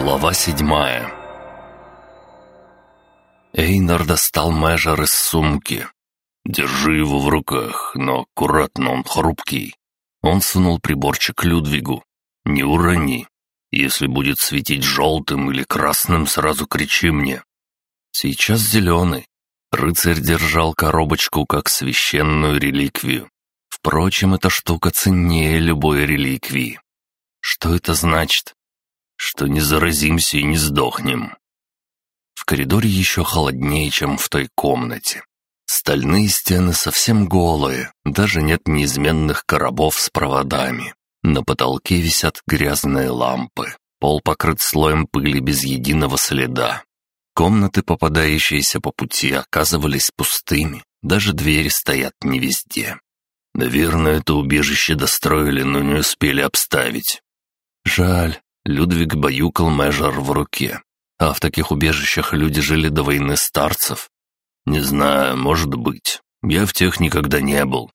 Глава седьмая Эйнар достал Мэжер из сумки. «Держи его в руках, но аккуратно, он хрупкий». Он сунул приборчик Людвигу. «Не урони. Если будет светить желтым или красным, сразу кричи мне». Сейчас зеленый. Рыцарь держал коробочку как священную реликвию. Впрочем, эта штука ценнее любой реликвии. Что это значит? Что не заразимся и не сдохнем. В коридоре еще холоднее, чем в той комнате. Стальные стены совсем голые, даже нет неизменных коробов с проводами. На потолке висят грязные лампы, пол покрыт слоем пыли без единого следа. Комнаты, попадающиеся по пути, оказывались пустыми, даже двери стоят не везде. Наверное, это убежище достроили, но не успели обставить. Жаль, Людвиг баюкал Мэжер в руке. А в таких убежищах люди жили до войны старцев. Не знаю, может быть. Я в тех никогда не был.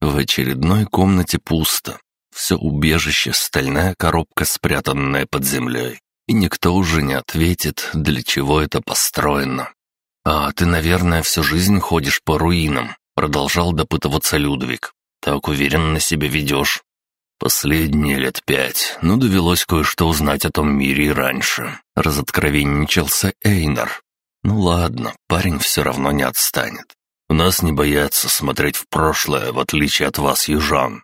В очередной комнате пусто. Все убежище — стальная коробка, спрятанная под землей. И никто уже не ответит, для чего это построено. «А ты, наверное, всю жизнь ходишь по руинам», — продолжал допытываться Людвиг. «Так уверенно себя ведешь». «Последние лет пять, но довелось кое-что узнать о том мире и раньше», — разоткровенничался Эйнар. «Ну ладно, парень все равно не отстанет. У нас не боятся смотреть в прошлое, в отличие от вас, южан.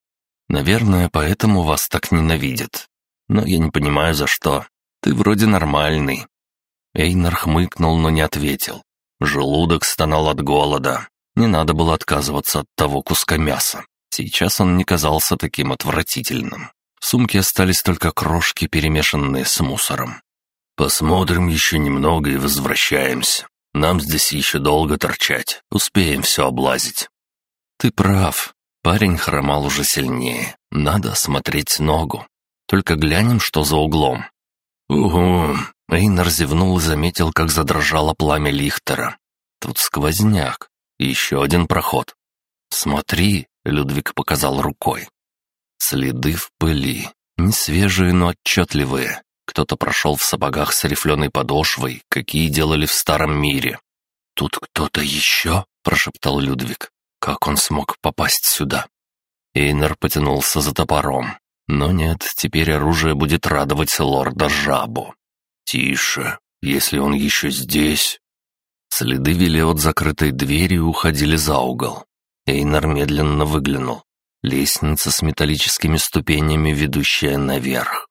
Наверное, поэтому вас так ненавидят. Но я не понимаю, за что. Ты вроде нормальный». Эйнар хмыкнул, но не ответил. Желудок стонал от голода. Не надо было отказываться от того куска мяса. Сейчас он не казался таким отвратительным. В сумке остались только крошки, перемешанные с мусором. «Посмотрим еще немного и возвращаемся. Нам здесь еще долго торчать, успеем все облазить». «Ты прав. Парень хромал уже сильнее. Надо осмотреть ногу. Только глянем, что за углом». «Угу». Эйнар зевнул и заметил, как задрожало пламя Лихтера. «Тут сквозняк. еще один проход. Смотри, Людвиг показал рукой. Следы в пыли. Не свежие, но отчетливые. Кто-то прошел в сапогах с рифленой подошвой, какие делали в старом мире. «Тут кто-то еще?» — прошептал Людвиг. «Как он смог попасть сюда?» Эйнер потянулся за топором. Но нет, теперь оружие будет радовать лорда Жабу. «Тише, если он еще здесь...» Следы вели от закрытой двери и уходили за угол. Эйнар медленно выглянул. Лестница с металлическими ступенями, ведущая наверх.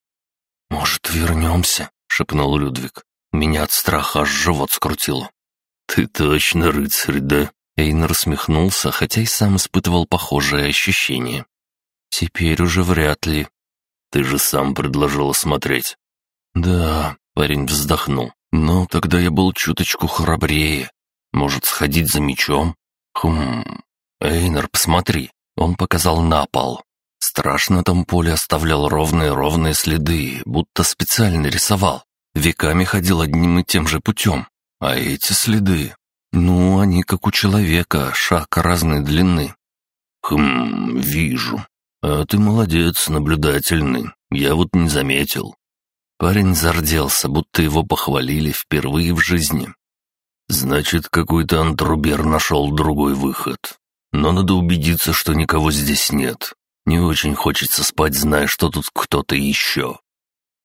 «Может, вернемся?» — шепнул Людвиг. Меня от страха аж живот скрутило. «Ты точно рыцарь, да?» Эйнар усмехнулся, хотя и сам испытывал похожие ощущения. «Теперь уже вряд ли». «Ты же сам предложил осмотреть». «Да», — парень вздохнул. «Но тогда я был чуточку храбрее. Может, сходить за мечом?» «Хм, «Эйнер, посмотри!» Он показал на пол. Страшно там поле оставлял ровные-ровные следы, будто специально рисовал. Веками ходил одним и тем же путем. А эти следы... Ну, они как у человека, шаг разной длины. «Хм, вижу. А ты молодец, наблюдательный. Я вот не заметил». Парень зарделся, будто его похвалили впервые в жизни. «Значит, какой-то антрубер нашел другой выход. Но надо убедиться, что никого здесь нет. Не очень хочется спать, зная, что тут кто-то еще.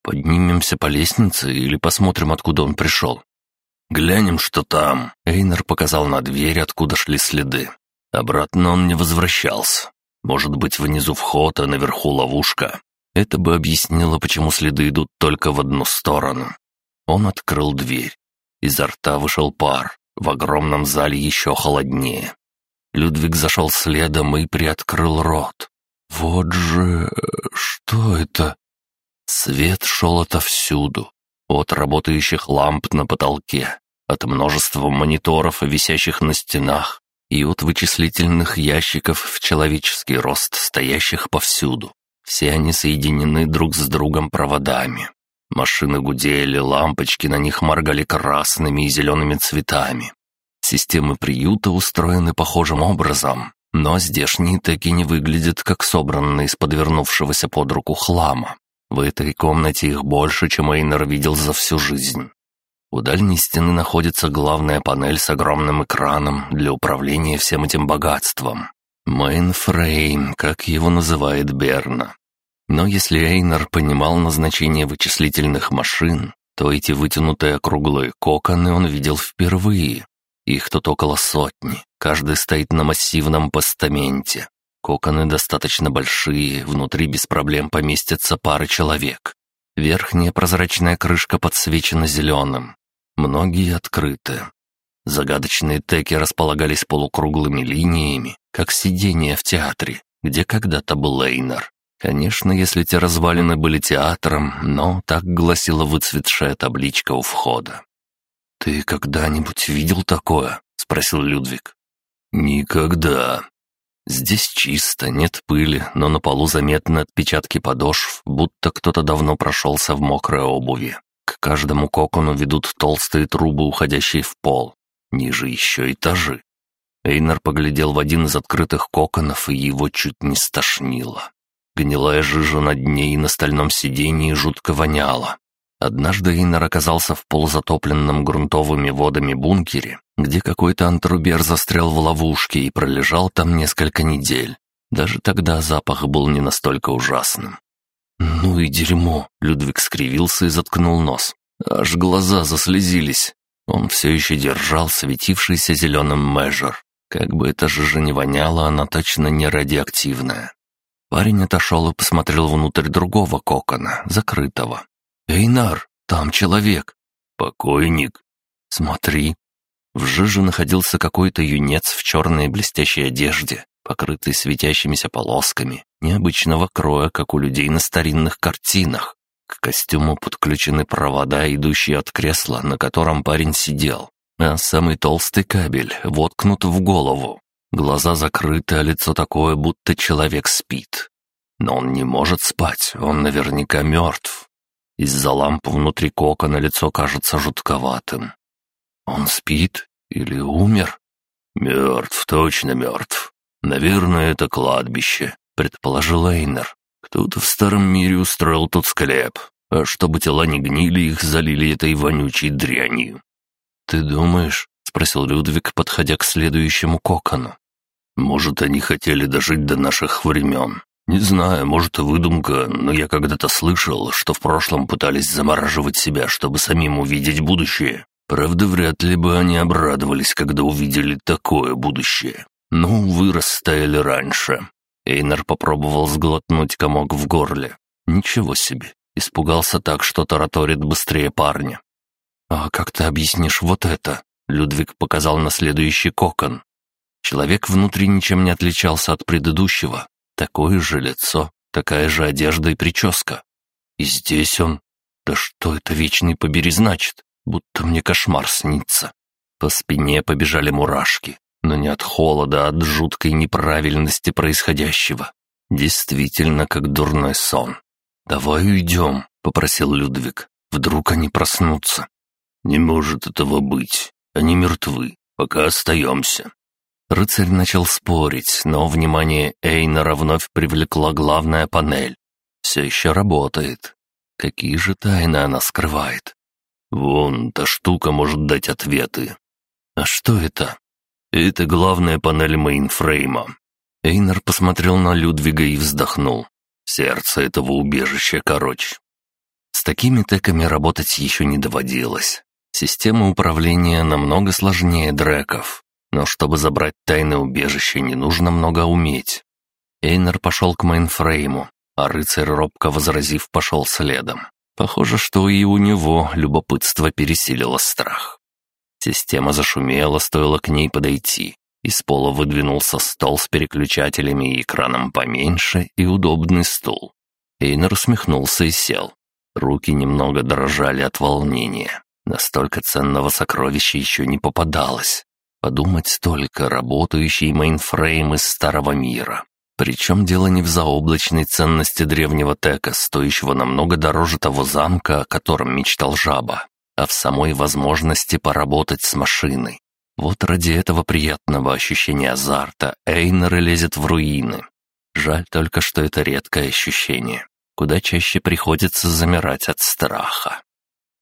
Поднимемся по лестнице или посмотрим, откуда он пришел. Глянем, что там. Эйнер показал на дверь, откуда шли следы. Обратно он не возвращался. Может быть, внизу вход, а наверху ловушка. Это бы объяснило, почему следы идут только в одну сторону. Он открыл дверь. Изо рта вышел пар. В огромном зале еще холоднее. Людвиг зашел следом и приоткрыл рот. «Вот же... что это?» Свет шел отовсюду. От работающих ламп на потолке, от множества мониторов, висящих на стенах, и от вычислительных ящиков в человеческий рост, стоящих повсюду. Все они соединены друг с другом проводами. Машины гудели, лампочки на них моргали красными и зелеными цветами. Системы приюта устроены похожим образом, но здешние таки не выглядят как собранные из подвернувшегося под руку хлама. В этой комнате их больше, чем Эйнер видел за всю жизнь. У дальней стены находится главная панель с огромным экраном для управления всем этим богатством. Мейнфрейм, как его называет Берна. Но если Эйнер понимал назначение вычислительных машин, то эти вытянутые округлые коконы он видел впервые. Их тут около сотни, каждый стоит на массивном постаменте. Коконы достаточно большие, внутри без проблем поместятся пары человек. Верхняя прозрачная крышка подсвечена зеленым. Многие открыты. Загадочные теки располагались полукруглыми линиями, как сидения в театре, где когда-то был Эйнер. Конечно, если те развалины были театром, но так гласила выцветшая табличка у входа. «Ты когда-нибудь видел такое?» — спросил Людвиг. «Никогда», Здесь чисто, нет пыли, но на полу заметны отпечатки подошв, будто кто-то давно прошелся в мокрой обуви. К каждому кокону ведут толстые трубы, уходящие в пол. Ниже еще этажи. Эйнар поглядел в один из открытых коконов, и его чуть не стошнило. Гнилая жижа на дне и на стальном сидении жутко воняла. Однажды Эйнар оказался в полузатопленном грунтовыми водами бункере, где какой-то антрубер застрял в ловушке и пролежал там несколько недель. Даже тогда запах был не настолько ужасным. «Ну и дерьмо!» — Людвиг скривился и заткнул нос. Аж глаза заслезились. Он все еще держал светившийся зеленым межер. Как бы эта жижа не воняла, она точно не радиоактивная. Парень отошел и посмотрел внутрь другого кокона, закрытого. «Эйнар, там человек!» «Покойник!» «Смотри!» В жиже находился какой-то юнец в черной блестящей одежде, покрытый светящимися полосками, необычного кроя, как у людей на старинных картинах. К костюму подключены провода, идущие от кресла, на котором парень сидел, а самый толстый кабель воткнут в голову. Глаза закрыты, а лицо такое, будто человек спит. Но он не может спать, он наверняка мертв. Из-за ламп внутри кокона лицо кажется жутковатым. Он спит или умер? Мертв, точно мертв. Наверное, это кладбище, предположил Эйнер. Кто-то в старом мире устроил тут склеп, а чтобы тела не гнили, их залили этой вонючей дрянью. «Ты думаешь?» — спросил Людвиг, подходя к следующему кокону. «Может, они хотели дожить до наших времен. Не знаю, может, и выдумка, но я когда-то слышал, что в прошлом пытались замораживать себя, чтобы самим увидеть будущее. Правда, вряд ли бы они обрадовались, когда увидели такое будущее. Ну, вы растаяли раньше. Эйнер попробовал сглотнуть комок в горле. Ничего себе, испугался так, что тараторит быстрее парня. «А как ты объяснишь вот это?» Людвиг показал на следующий кокон. Человек внутри ничем не отличался от предыдущего, Такое же лицо, такая же одежда и прическа. И здесь он... Да что это вечный побери значит? Будто мне кошмар снится. По спине побежали мурашки, но не от холода, а от жуткой неправильности происходящего. Действительно, как дурной сон. «Давай уйдем», — попросил Людвиг. «Вдруг они проснутся». «Не может этого быть. Они мертвы. Пока остаемся. Рыцарь начал спорить, но внимание Эйнера вновь привлекла главная панель. Все еще работает. Какие же тайны она скрывает? Вон, та штука может дать ответы. А что это? Это главная панель мейнфрейма. Эйнер посмотрел на Людвига и вздохнул. Сердце этого убежища короче. С такими теками работать еще не доводилось. Система управления намного сложнее дреков. Но чтобы забрать тайное убежище, не нужно много уметь. Эйнер пошел к мейнфрейму, а рыцарь, робко возразив, пошел следом. Похоже, что и у него любопытство пересилило страх. Система зашумела, стоило к ней подойти. Из пола выдвинулся стол с переключателями и экраном поменьше и удобный стул. Эйнер усмехнулся и сел. Руки немного дрожали от волнения. Настолько ценного сокровища еще не попадалось. Подумать только, работающий мейнфрейм из старого мира. Причем дело не в заоблачной ценности древнего тека, стоящего намного дороже того замка, о котором мечтал жаба, а в самой возможности поработать с машиной. Вот ради этого приятного ощущения азарта Эйнер лезет в руины. Жаль только, что это редкое ощущение. куда чаще приходится замирать от страха.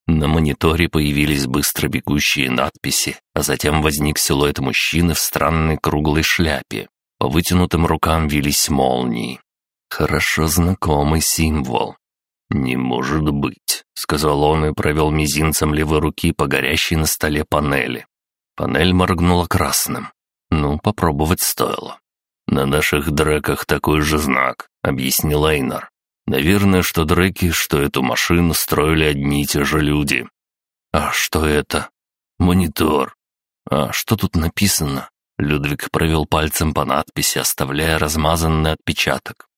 На мониторе появились быстро бегущие надписи, а затем возник силуэт мужчины в странной круглой шляпе. По вытянутым рукам вились молнии. Хорошо знакомый символ. «Не может быть», — сказал он и провел мизинцем левой руки по горящей на столе панели. Панель моргнула красным. Ну, попробовать стоило. «На наших дреках такой же знак», — объяснил Эйнар. «Наверное, что дреки, что эту машину строили одни и те же люди». «А что это?» «Монитор». «А что тут написано?» Людвиг провел пальцем по надписи, оставляя размазанный отпечаток.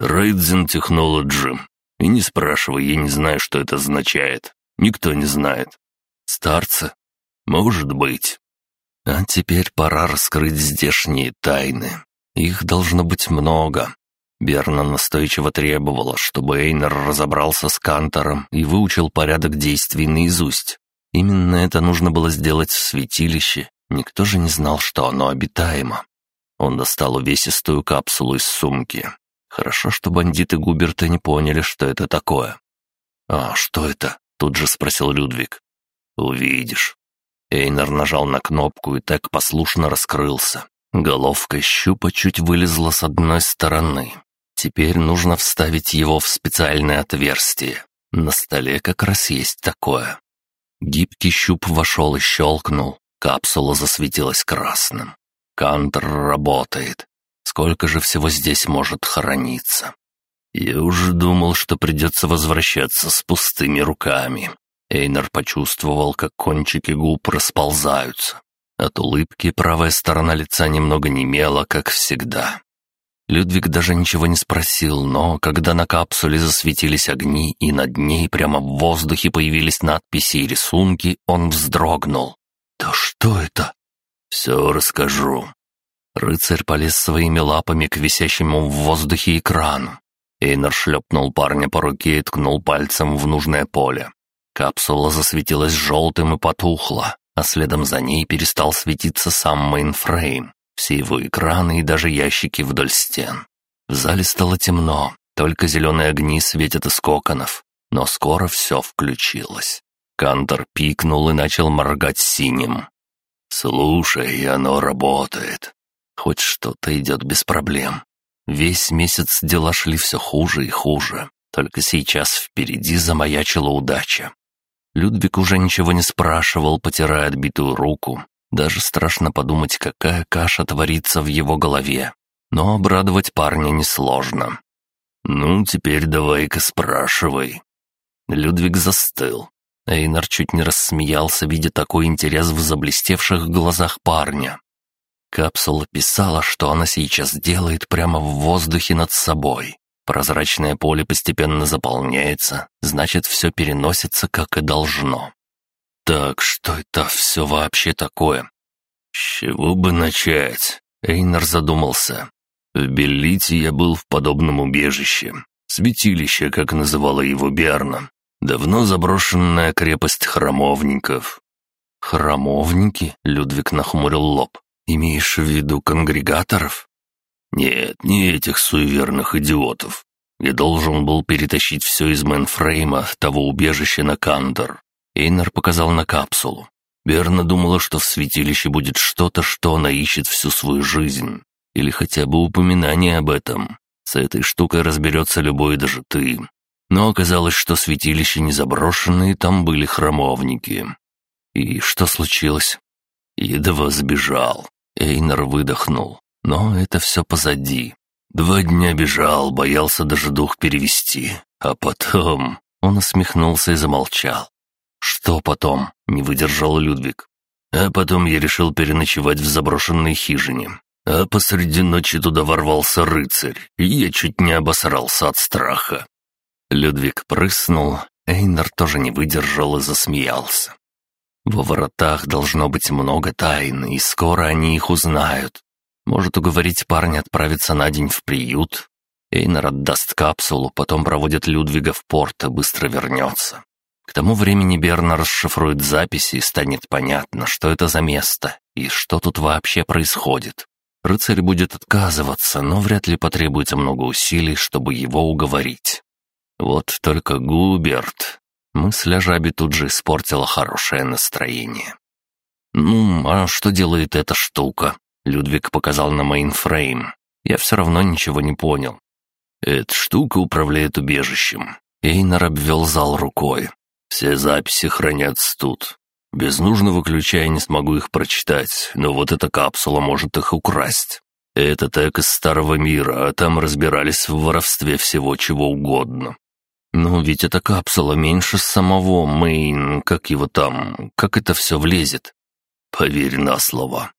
«Рейдзен Технологи». И не спрашивай, я не знаю, что это означает. Никто не знает. Старцы? Может быть. А теперь пора раскрыть здешние тайны. Их должно быть много. Берна настойчиво требовала, чтобы Эйнер разобрался с Кантором и выучил порядок действий наизусть. Именно это нужно было сделать в святилище. Никто же не знал, что оно обитаемо. Он достал увесистую капсулу из сумки. Хорошо, что бандиты Губерта не поняли, что это такое. «А что это?» — тут же спросил Людвиг. «Увидишь». Эйнер нажал на кнопку и так послушно раскрылся. Головка щупа чуть вылезла с одной стороны. Теперь нужно вставить его в специальное отверстие. На столе как раз есть такое. Гибкий щуп вошел и щелкнул. Капсула засветилась красным. Кантер работает. Сколько же всего здесь может храниться? Я уже думал, что придется возвращаться с пустыми руками. Эйнер почувствовал, как кончики губ расползаются. От улыбки правая сторона лица немного немела, как всегда. Людвиг даже ничего не спросил, но когда на капсуле засветились огни и над ней прямо в воздухе появились надписи и рисунки, он вздрогнул. «Да что это?» «Все расскажу». Рыцарь полез своими лапами к висящему в воздухе экрану. Эйнер шлепнул парня по руке и ткнул пальцем в нужное поле. Капсула засветилась желтым и потухла, а следом за ней перестал светиться сам мейнфрейм, все его экраны и даже ящики вдоль стен. В зале стало темно, только зеленые огни светят из коконов, но скоро все включилось. Кантор пикнул и начал моргать синим. «Слушай, оно работает. Хоть что-то идет без проблем. Весь месяц дела шли все хуже и хуже. Только сейчас впереди замаячила удача. Людвиг уже ничего не спрашивал, потирая отбитую руку. Даже страшно подумать, какая каша творится в его голове. Но обрадовать парня несложно. «Ну, теперь давай-ка спрашивай». Людвиг застыл. Эйнар чуть не рассмеялся, видя такой интерес в заблестевших глазах парня. Капсула писала, что она сейчас делает прямо в воздухе над собой. Прозрачное поле постепенно заполняется, значит, все переносится, как и должно. Так, что это все вообще такое? С чего бы начать? Эйнар задумался. В Беллите я был в подобном убежище. Святилище, как называла его Берна. Давно заброшенная крепость храмовников. «Храмовники?» — Людвиг нахмурил лоб. «Имеешь в виду конгрегаторов?» «Нет, не этих суеверных идиотов. Я должен был перетащить все из мэнфрейма, того убежища на Кандор». Эйнар показал на капсулу. Берна думала, что в святилище будет что-то, что она ищет всю свою жизнь. Или хотя бы упоминание об этом. С этой штукой разберется любой, даже ты. Но оказалось, что святилище не заброшено, там были храмовники. И что случилось? Едва сбежал. Эйнер выдохнул. Но это все позади. Два дня бежал, боялся даже дух перевести. А потом... Он усмехнулся и замолчал. «Что потом?» — не выдержал Людвиг. А потом я решил переночевать в заброшенной хижине. А посреди ночи туда ворвался рыцарь, и я чуть не обосрался от страха. Людвиг прыснул, Эйнер тоже не выдержал и засмеялся. Во воротах должно быть много тайн, и скоро они их узнают. Может уговорить парня отправиться на день в приют. Эйнер отдаст капсулу, потом проводит Людвига в порт и быстро вернется. К тому времени Берна расшифрует записи и станет понятно, что это за место и что тут вообще происходит. Рыцарь будет отказываться, но вряд ли потребуется много усилий, чтобы его уговорить. Вот только Губерт... Мысль о жабе тут же испортила хорошее настроение. «Ну, а что делает эта штука?» Людвиг показал на мейнфрейм. Я все равно ничего не понял. «Эта штука управляет убежищем». Эйнар обвел зал рукой. «Все записи хранятся тут. Без нужного ключа я не смогу их прочитать, но вот эта капсула может их украсть. Это так из старого мира, а там разбирались в воровстве всего чего угодно. Ну, ведь эта капсула меньше самого Мейн, как его там, как это все влезет. Поверь на слово.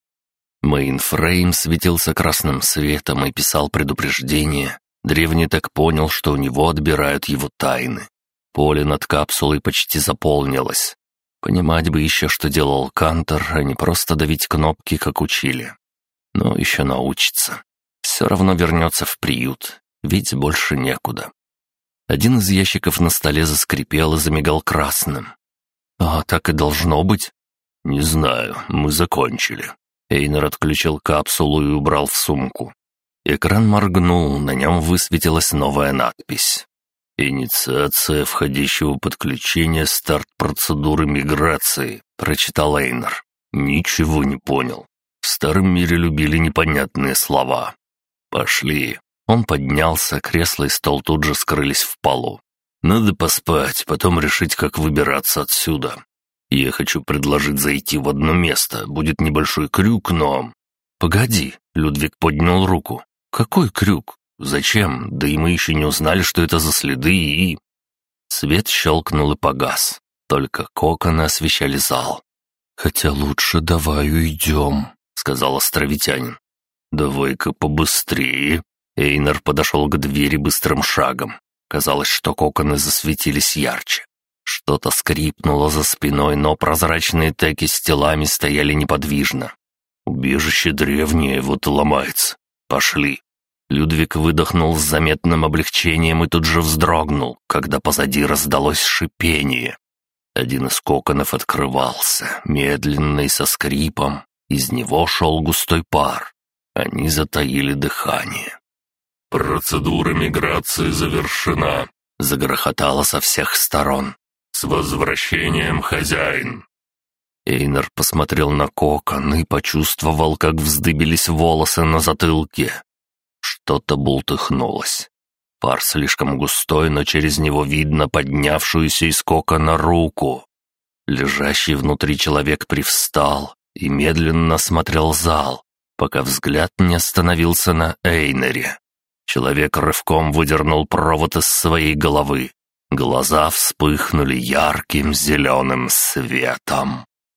Мейнфрейм светился красным светом и писал предупреждение. Древний так понял, что у него отбирают его тайны. Поле над капсулой почти заполнилось. Понимать бы еще, что делал Кантор, а не просто давить кнопки, как учили. Но еще научится. Все равно вернется в приют, ведь больше некуда. Один из ящиков на столе заскрипел и замигал красным. «А так и должно быть?» «Не знаю, мы закончили». Эйнер отключил капсулу и убрал в сумку. Экран моргнул, на нем высветилась новая надпись. «Инициация входящего подключения, старт процедуры миграции», — прочитал Эйнер. «Ничего не понял. В старом мире любили непонятные слова. Пошли». Он поднялся, кресло и стол тут же скрылись в полу. «Надо поспать, потом решить, как выбираться отсюда. Я хочу предложить зайти в одно место. Будет небольшой крюк, но...» «Погоди», — Людвиг поднял руку. «Какой крюк? Зачем? Да и мы еще не узнали, что это за следы и...» Свет щелкнул и погас. Только коконы освещали зал. «Хотя лучше давай уйдем», — сказал островитянин. «Давай-ка побыстрее», Эйнер подошел к двери быстрым шагом. Казалось, что коконы засветились ярче. Что-то скрипнуло за спиной, но прозрачные теки с телами стояли неподвижно. «Убежище древнее, вот и ломается. Пошли». Людвиг выдохнул с заметным облегчением и тут же вздрогнул, когда позади раздалось шипение. Один из коконов открывался, медленно и со скрипом. Из него шел густой пар. Они затаили дыхание. «Процедура миграции завершена», — загрохотало со всех сторон. «С возвращением, хозяин!» Эйнер посмотрел на кокон и почувствовал, как вздыбились волосы на затылке. Что-то бултыхнулось. Пар слишком густой, но через него видно поднявшуюся из кокона руку. Лежащий внутри человек привстал и медленно смотрел зал, пока взгляд не остановился на Эйнере. Человек рывком выдернул провод из своей головы. Глаза вспыхнули ярким зеленым светом.